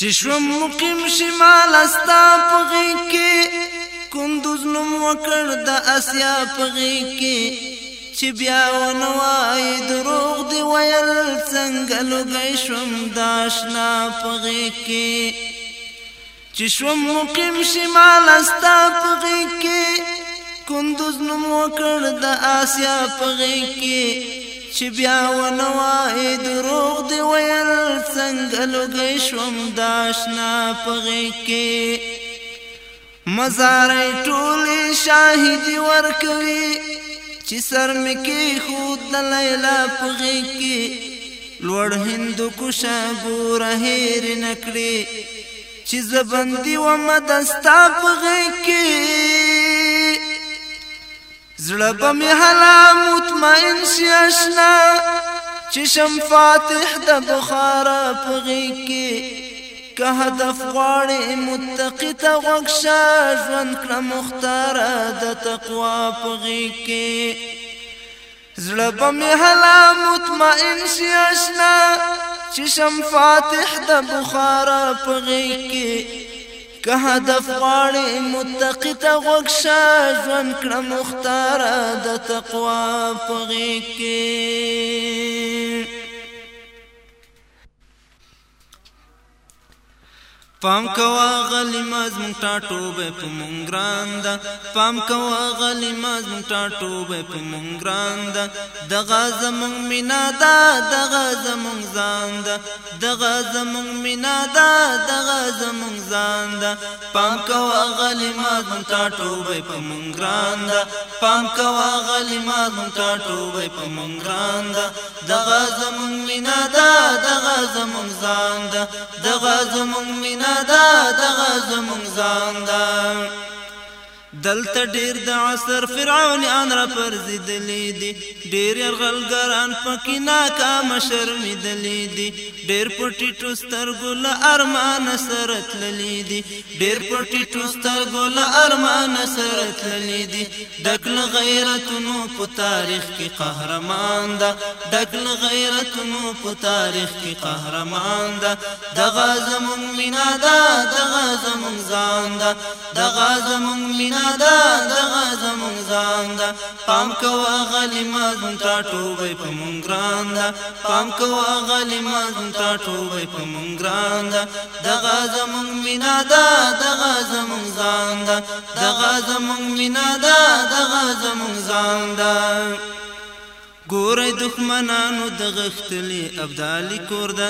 چې شوم مقیم شمال استا پغې کې کندوز نوم وکړ د اسیا پغې کې چې بیا ونوای دروغ دی ویل څنګه لګې شوم داشنا پغې کې چې شوم مقیم شمال استا پغې کې کندوز نوم وکړ د اسیا پغې کې چې بیا ونوای دروغ دی ویل څنګه لګی شوم داشنا پغې کې مزارې ټولې شاهدی ورکوي چې سر مکی خود د لیلا پغې کې لوړ هندو کوشا ګور هېر نکړي چې زبندي و مدستا پغې کې زړه به مې حلا مطمئن آشنا چې شم فاتح د بخارا پغې کې که هدف غواړې متقی ته غوږ شه ژوند کړه مختاره د تقوا په غېږ کې زړه به مې هله مطمئن شي اشنا چې شم فاتح د بخاره په غېږ کې که هدف غواړي متقی ته غوږ شه ژوند کړه مختاره د تقوا په غېږ کې پام کوا غلی ماز مون ټاټو به په مون ګراندا پام کوا غلی ماز مون ټاټو به په مون ګراندا دغه زمون مینا دا دغه زمون زاندا دغه زمون مینا دا دغه زمون زاندا پام کوا غلی ماز مون ټاټو به په مون ګراندا پام کوا غلی ماز مون ټاټو به په مون ګراندا دغه زمون مینا دا دغه زمون زاندا دغه زمون مینا دا دغه زمونږ ځان ده دلته ډیر د عصر فرعونیان را پرځېدلې دي ډیر یرغلګران پکې ناکام شرمېدلې دي ډیر په ټیټو سترګو له ارمان سره تللې دي ډیر په ټیټو سترګو له ارمان سره تللې دي ډکل غیرتونو په تاریخ کې قهرمان ده ډکل غیرتونو په تاریخ کې قهرمان ده دغه زمونږ مینا ده دغه زمونږ ځان ده دغه زمونږ مینا دا دغه زمونږ ځان دا پام کوه غلیمان تا ټوبې په مونږ ګران دا پام کوه غلیمان تا ټوبې په مونږ ګران دا دغه زمونږ مینا دا دغه زمونږ ځان دا دغه زمونږ مینا دا دغه زمونږ ځان دا ګورې دښمنانو د غختلې ابدالي کور ده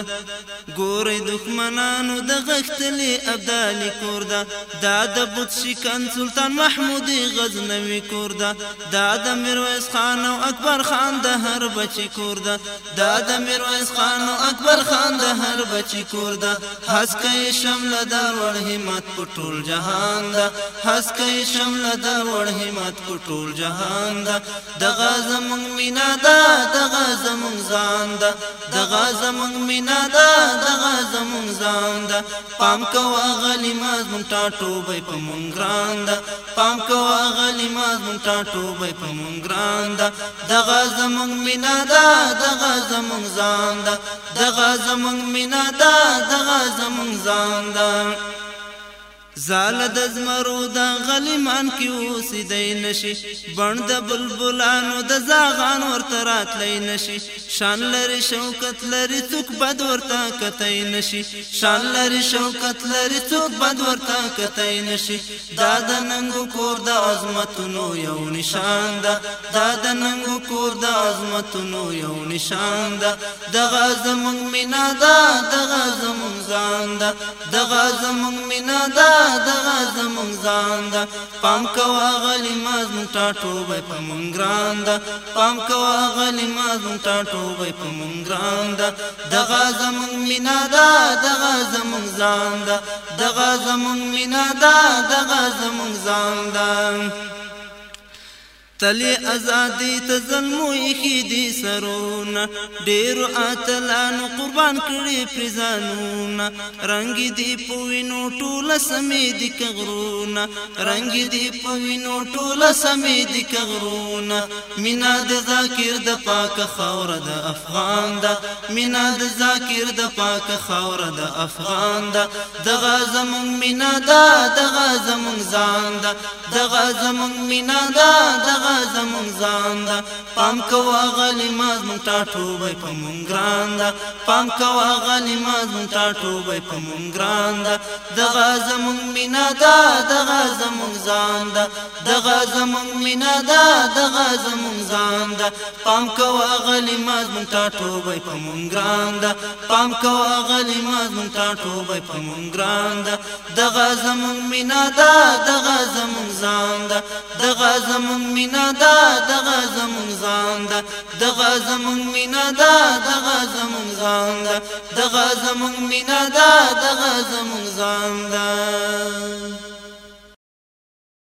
ګورې دښمنانو د غختلې ابدالي کور ده دا د بوت شکن سلطان محمودي غزنوي کور ده دا د میرویس خان او اکبر خان د هر بچي کور ده دا د میرویس خان او اکبر خان د هر بچي کور ده حسکې شمله دار وړ همت په ټول جهان ده حسکې شمله دار وړ همت په ټول جهان ده دغه زمونږ مینا ده دا دغه زمون ځان دا دغه زمون مینا دا دغه زمون ځان دا پام کوه غلی ماز مون ټاټوبې په مون ګران دا پام کوه غلی ماز مون ټاټوبې په مون ګران دا دغه زمون مینا دا دغه زمون ځان دا دغه زمون مینا دا دغه زمون ځان دا زال د زمرو د غلیمان کې اوسیدای نشي بڼ د بلبلانو د زاغان ورته راتلی نشي شان لري شوکت لري څوک بد ورته کتای نشي شان لري شوکت لري څوک بد ورته کتای نشي دا د ننګو کور د عظمتونو یو نشان ده دا د ننګو کور د عظمتونو یو نشان ده دغه زمونږ مینا ده دغه زمونږ ځان دا دغه زمونږ مینا دا دغه زمونږ ځان دا پام کوا غلی ماز مونږ ټاټو به په مونږ ګران دا پام کوا غلی ماز مونږ ټاټو به په مونږ ګران دا دغه زمونږ مینا دا دغه زمونږ ځان دا دغه زمونږ مینا دا دغه زمونږ ځان دا تلی ازادي ته ظلمو ایخی دی سرونه ډیرو اتلانو قربان کړي پریزانونه رنگ دی پوینو ټوله سمې دی کغرونه رنگ دی پوینو ټوله سمې دی کغرونه مینا د ذاکر د پاک خاور د افغان دا مینا د ذاکر د پاک خاور د افغان دا دغه زمون مینا دا دغه زمون ځان دا دغه زمون مینا دا دغه زمونږ ځان دا پام کوه غلی ماز مونږ ټاټوبې په مونږ ګران دا پام کوه غلی ماز مونږ ټاټوبې په مونږ ګران دا دغه زمونږ مینا دا دغه زمونږ ځان دا دغه زمونږ مینا دا دغه زمونږ ځان دا پام کوه غلی ماز مونږ ټاټوبې په مونږ ګران دا پام کوه غلی ماز مونږ ټاټوبې په مونږ ګران دا دغه زمونږ مینا دا دغه زمونږ ځان دا دغه زمونږ مینا دا دا دغه زمون ځان دا دغه زمون مینا دا دغه زمون ځان دا دغه زمون مینا دا دغه زمون ځان دا